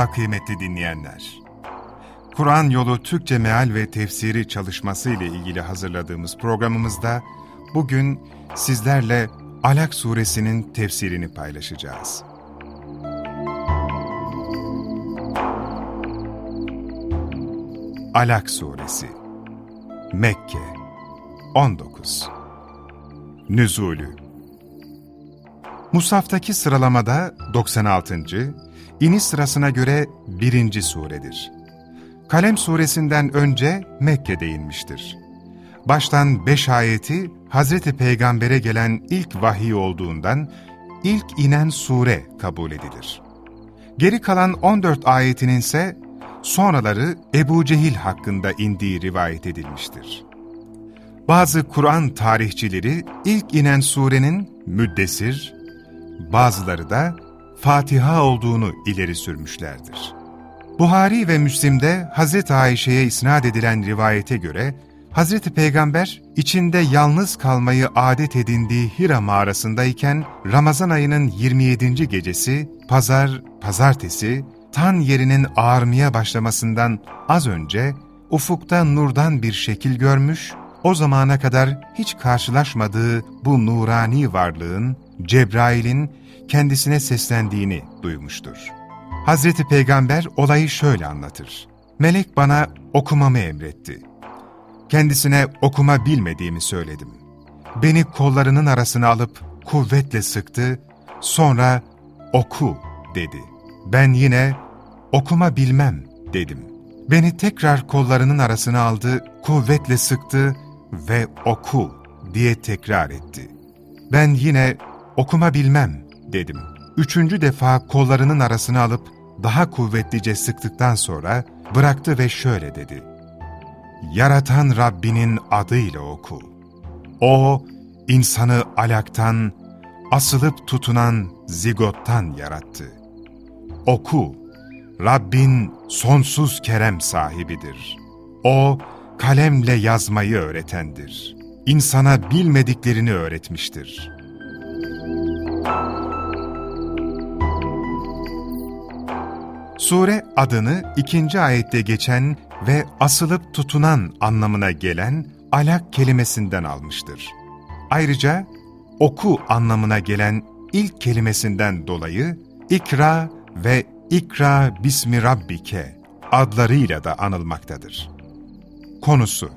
Merhaba kıymetli dinleyenler. Kur'an yolu Türkçe meal ve tefsiri çalışması ile ilgili hazırladığımız programımızda bugün sizlerle Alak suresinin tefsirini paylaşacağız. Alak suresi Mekke 19 Nüzulü Musaftaki sıralamada 96. İniş sırasına göre birinci suredir. Kalem suresinden önce Mekke'de inmiştir. Baştan beş ayeti Hazreti Peygamber'e gelen ilk vahiy olduğundan ilk inen sure kabul edilir. Geri kalan 14 ayetinin ise sonraları Ebu Cehil hakkında indiği rivayet edilmiştir. Bazı Kur'an tarihçileri ilk inen surenin Müddessir, bazıları da Fatiha olduğunu ileri sürmüşlerdir. Buhari ve Müslim'de Hz. Ayşe'ye isnat edilen rivayete göre, Hz. Peygamber içinde yalnız kalmayı adet edindiği Hira mağarasındayken Ramazan ayının 27. gecesi, pazar, pazartesi, tan yerinin ağarmaya başlamasından az önce ufukta nurdan bir şekil görmüş, o zamana kadar hiç karşılaşmadığı bu nurani varlığın, Cebrail'in kendisine seslendiğini duymuştur. Hazreti Peygamber olayı şöyle anlatır. Melek bana okumamı emretti. Kendisine okuma bilmediğimi söyledim. Beni kollarının arasına alıp kuvvetle sıktı, sonra oku dedi. Ben yine okuma bilmem dedim. Beni tekrar kollarının arasına aldı, kuvvetle sıktı ve oku diye tekrar etti. Ben yine okuma bilmem dedim. Üçüncü defa kollarının arasına alıp daha kuvvetlice sıktıktan sonra bıraktı ve şöyle dedi. Yaratan Rabbinin adıyla oku. O, insanı alaktan, asılıp tutunan zigottan yarattı. Oku, Rabbin sonsuz kerem sahibidir. O, kalemle yazmayı öğretendir. İnsana bilmediklerini öğretmiştir.'' Sure adını ikinci ayette geçen ve asılıp tutunan anlamına gelen alak kelimesinden almıştır. Ayrıca oku anlamına gelen ilk kelimesinden dolayı ikra ve ikra bismi rabbike adlarıyla da anılmaktadır. Konusu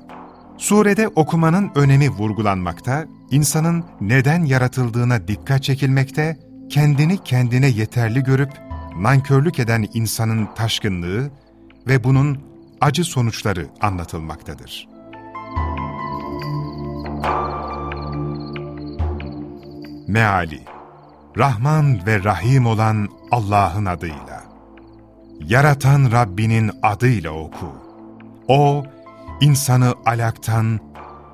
Surede okumanın önemi vurgulanmakta, insanın neden yaratıldığına dikkat çekilmekte, kendini kendine yeterli görüp nankörlük eden insanın taşkınlığı ve bunun acı sonuçları anlatılmaktadır. Meali Rahman ve Rahim olan Allah'ın adıyla. Yaratan Rabbinin adıyla oku. O, insanı alaktan,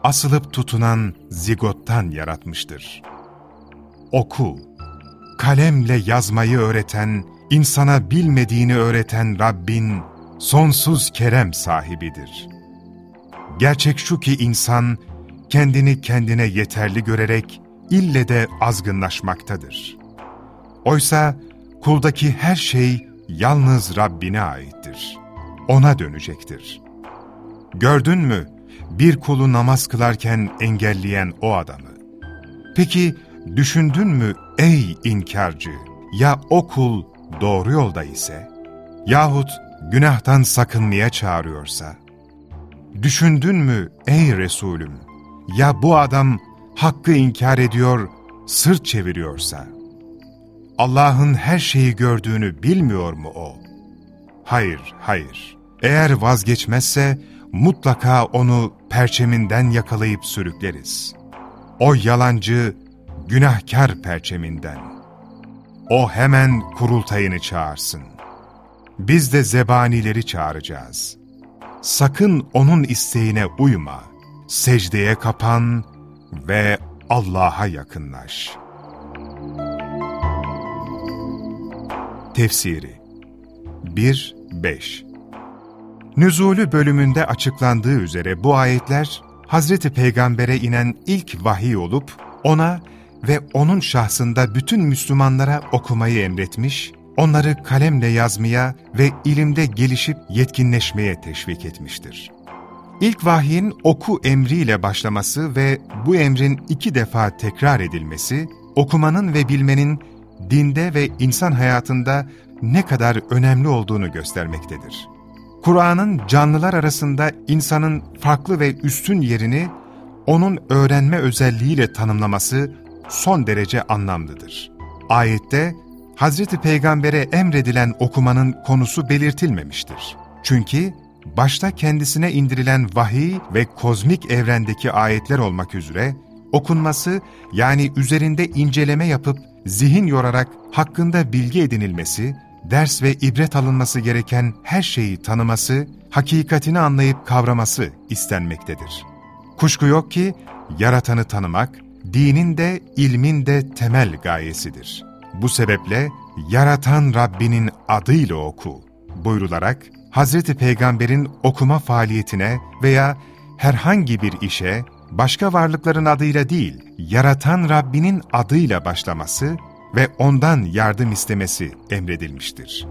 asılıp tutunan zigottan yaratmıştır. Oku, kalemle yazmayı öğreten, insana bilmediğini öğreten Rabbin sonsuz kerem sahibidir. Gerçek şu ki insan kendini kendine yeterli görerek ille de azgınlaşmaktadır. Oysa kuldaki her şey yalnız Rabbine aittir. Ona dönecektir. Gördün mü bir kulu namaz kılarken engelleyen o adamı? Peki düşündün mü ey inkarcı? Ya o kul doğru yolda ise yahut günahtan sakınmaya çağırıyorsa, düşündün mü ey Resulüm, ya bu adam hakkı inkar ediyor, sırt çeviriyorsa, Allah'ın her şeyi gördüğünü bilmiyor mu o? Hayır, hayır. Eğer vazgeçmezse mutlaka onu perçeminden yakalayıp sürükleriz. o yalancı, günahkar perçeminden. O hemen kurultayını çağırsın. Biz de zebanileri çağıracağız. Sakın onun isteğine uyma. Secdeye kapan ve Allah'a yakınlaş. Tefsiri 1-5 Nüzulü bölümünde açıklandığı üzere bu ayetler, Hazreti Peygamber'e inen ilk vahiy olup, ona ve onun şahsında bütün Müslümanlara okumayı emretmiş, onları kalemle yazmaya ve ilimde gelişip yetkinleşmeye teşvik etmiştir. İlk vahyin oku emriyle başlaması ve bu emrin iki defa tekrar edilmesi, okumanın ve bilmenin dinde ve insan hayatında ne kadar önemli olduğunu göstermektedir. Kur'an'ın canlılar arasında insanın farklı ve üstün yerini onun öğrenme özelliğiyle tanımlaması son derece anlamlıdır. Ayette Hz. Peygamber'e emredilen okumanın konusu belirtilmemiştir. Çünkü başta kendisine indirilen vahiy ve kozmik evrendeki ayetler olmak üzere okunması yani üzerinde inceleme yapıp zihin yorarak hakkında bilgi edinilmesi, ders ve ibret alınması gereken her şeyi tanıması, hakikatini anlayıp kavraması istenmektedir. Kuşku yok ki yaratanı tanımak, dinin de ilmin de temel gayesidir. Bu sebeple yaratan Rabbinin adıyla oku buyrularak Hz. Peygamber'in okuma faaliyetine veya herhangi bir işe başka varlıkların adıyla değil, yaratan Rabbinin adıyla başlaması ve ondan yardım istemesi emredilmiştir.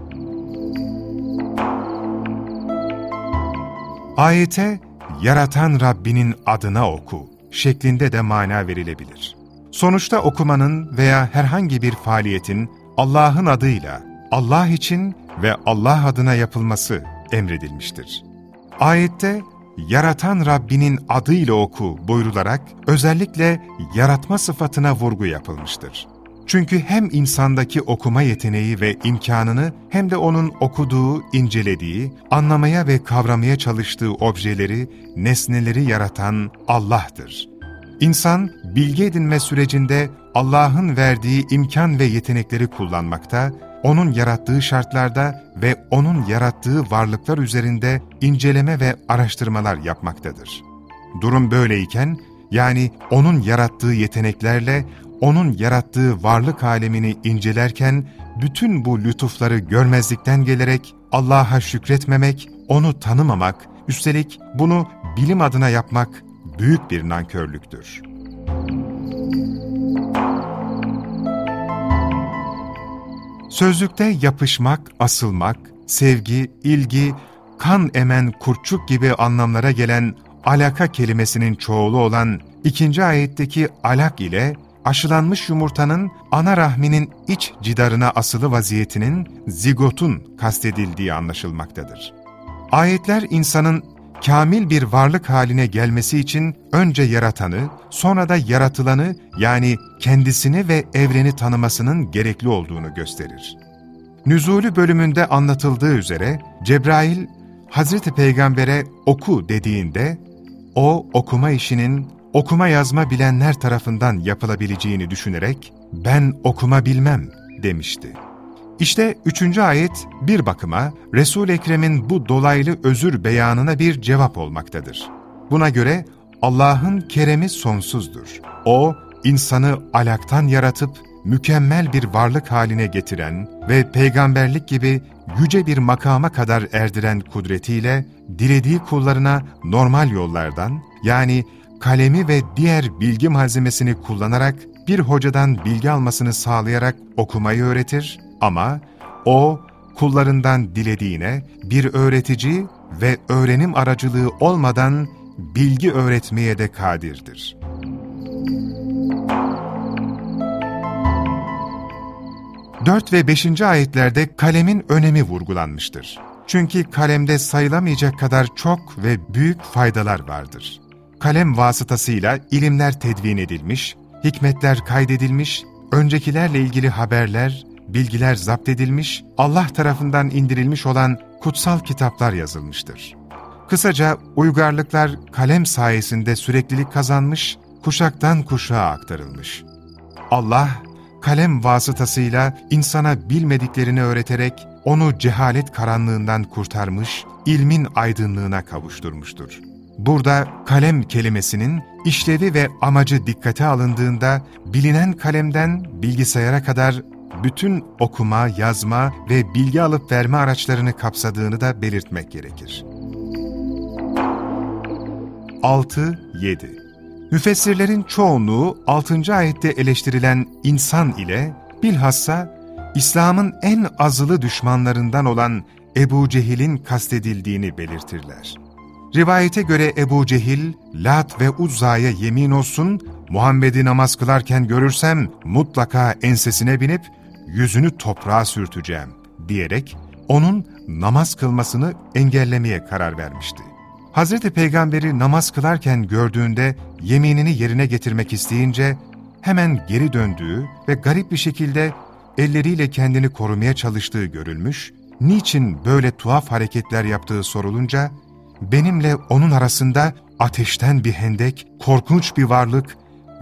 Ayete, yaratan Rabbinin adına oku şeklinde de mana verilebilir. Sonuçta okumanın veya herhangi bir faaliyetin Allah'ın adıyla, Allah için ve Allah adına yapılması emredilmiştir. Ayette, yaratan Rabbinin adıyla oku buyrularak özellikle yaratma sıfatına vurgu yapılmıştır. Çünkü hem insandaki okuma yeteneği ve imkanını hem de onun okuduğu, incelediği, anlamaya ve kavramaya çalıştığı objeleri, nesneleri yaratan Allah'tır. İnsan, bilgi edinme sürecinde Allah'ın verdiği imkan ve yetenekleri kullanmakta, onun yarattığı şartlarda ve onun yarattığı varlıklar üzerinde inceleme ve araştırmalar yapmaktadır. Durum böyleyken, yani onun yarattığı yeteneklerle onun yarattığı varlık alemini incelerken bütün bu lütufları görmezlikten gelerek Allah'a şükretmemek, onu tanımamak, üstelik bunu bilim adına yapmak büyük bir nankörlüktür. Sözlükte yapışmak, asılmak, sevgi, ilgi, kan emen kurtçuk gibi anlamlara gelen alaka kelimesinin çoğulu olan ikinci ayetteki alak ile aşılanmış yumurtanın ana rahminin iç cidarına asılı vaziyetinin zigotun kastedildiği anlaşılmaktadır. Ayetler insanın kamil bir varlık haline gelmesi için önce yaratanı, sonra da yaratılanı yani kendisini ve evreni tanımasının gerekli olduğunu gösterir. Nüzulü bölümünde anlatıldığı üzere Cebrail, Hazreti Peygamber'e oku dediğinde, o okuma işinin okuma yazma bilenler tarafından yapılabileceğini düşünerek ben okuma bilmem demişti. İşte üçüncü ayet bir bakıma Resul-i Ekrem'in bu dolaylı özür beyanına bir cevap olmaktadır. Buna göre Allah'ın keremi sonsuzdur. O, insanı alaktan yaratıp mükemmel bir varlık haline getiren ve peygamberlik gibi yüce bir makama kadar erdiren kudretiyle dilediği kullarına normal yollardan yani kalemi ve diğer bilgi malzemesini kullanarak bir hocadan bilgi almasını sağlayarak okumayı öğretir ama o kullarından dilediğine bir öğretici ve öğrenim aracılığı olmadan bilgi öğretmeye de kadirdir. Dört ve beşinci ayetlerde kalemin önemi vurgulanmıştır. Çünkü kalemde sayılamayacak kadar çok ve büyük faydalar vardır kalem vasıtasıyla ilimler tedvin edilmiş, hikmetler kaydedilmiş, öncekilerle ilgili haberler, bilgiler zapt edilmiş, Allah tarafından indirilmiş olan kutsal kitaplar yazılmıştır. Kısaca uygarlıklar kalem sayesinde süreklilik kazanmış kuşaktan kuşağa aktarılmış. Allah, kalem vasıtasıyla insana bilmediklerini öğreterek onu cehalet karanlığından kurtarmış, ilmin aydınlığına kavuşturmuştur. Burada kalem kelimesinin işlevi ve amacı dikkate alındığında bilinen kalemden bilgisayara kadar bütün okuma, yazma ve bilgi alıp verme araçlarını kapsadığını da belirtmek gerekir. 6-7 Müfessirlerin çoğunluğu 6. ayette eleştirilen insan ile bilhassa İslam'ın en azılı düşmanlarından olan Ebu Cehil'in kastedildiğini belirtirler. Rivayete göre Ebu Cehil, Lat ve Uzza'ya yemin olsun, Muhammed'i namaz kılarken görürsem mutlaka ensesine binip yüzünü toprağa sürteceğim diyerek onun namaz kılmasını engellemeye karar vermişti. Hazreti Peygamber'i namaz kılarken gördüğünde yeminini yerine getirmek isteyince hemen geri döndüğü ve garip bir şekilde elleriyle kendini korumaya çalıştığı görülmüş, niçin böyle tuhaf hareketler yaptığı sorulunca, benimle onun arasında ateşten bir hendek, korkunç bir varlık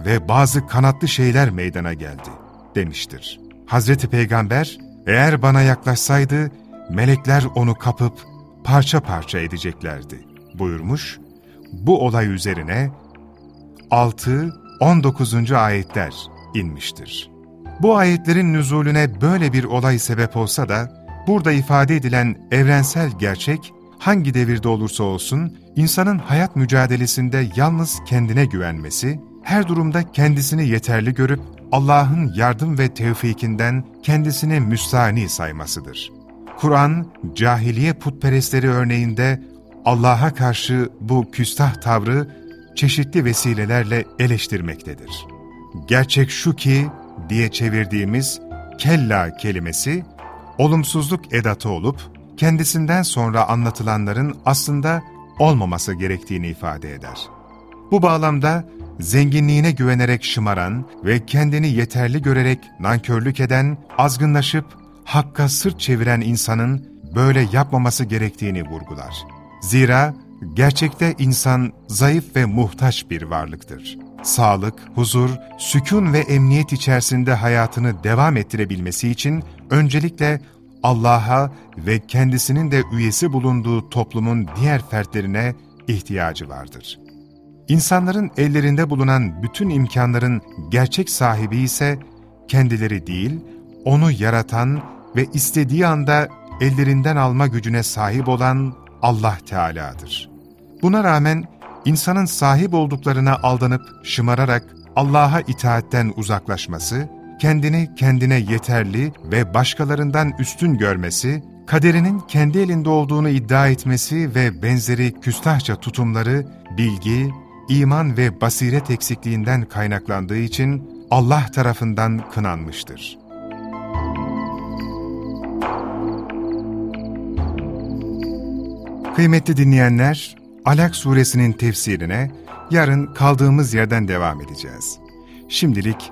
ve bazı kanatlı şeyler meydana geldi, demiştir. Hazreti Peygamber, eğer bana yaklaşsaydı, melekler onu kapıp parça parça edeceklerdi, buyurmuş. Bu olay üzerine 6-19. ayetler inmiştir. Bu ayetlerin nüzulüne böyle bir olay sebep olsa da, burada ifade edilen evrensel gerçek, hangi devirde olursa olsun, insanın hayat mücadelesinde yalnız kendine güvenmesi, her durumda kendisini yeterli görüp, Allah'ın yardım ve tevfikinden kendisini müstahni saymasıdır. Kur'an, cahiliye putperestleri örneğinde Allah'a karşı bu küstah tavrı çeşitli vesilelerle eleştirmektedir. Gerçek şu ki, diye çevirdiğimiz kella kelimesi, olumsuzluk edatı olup, kendisinden sonra anlatılanların aslında olmaması gerektiğini ifade eder. Bu bağlamda zenginliğine güvenerek şımaran ve kendini yeterli görerek nankörlük eden, azgınlaşıp hakka sırt çeviren insanın böyle yapmaması gerektiğini vurgular. Zira gerçekte insan zayıf ve muhtaç bir varlıktır sağlık, huzur, sükun ve emniyet içerisinde hayatını devam ettirebilmesi için öncelikle Allah'a ve kendisinin de üyesi bulunduğu toplumun diğer fertlerine ihtiyacı vardır. İnsanların ellerinde bulunan bütün imkanların gerçek sahibi ise kendileri değil, onu yaratan ve istediği anda ellerinden alma gücüne sahip olan Allah Teala'dır. Buna rağmen insanın sahip olduklarına aldanıp şımararak Allah'a itaatten uzaklaşması, kendini kendine yeterli ve başkalarından üstün görmesi, kaderinin kendi elinde olduğunu iddia etmesi ve benzeri küstahça tutumları, bilgi, iman ve basiret eksikliğinden kaynaklandığı için Allah tarafından kınanmıştır. Kıymetli dinleyenler, Alak suresinin tefsirine yarın kaldığımız yerden devam edeceğiz. Şimdilik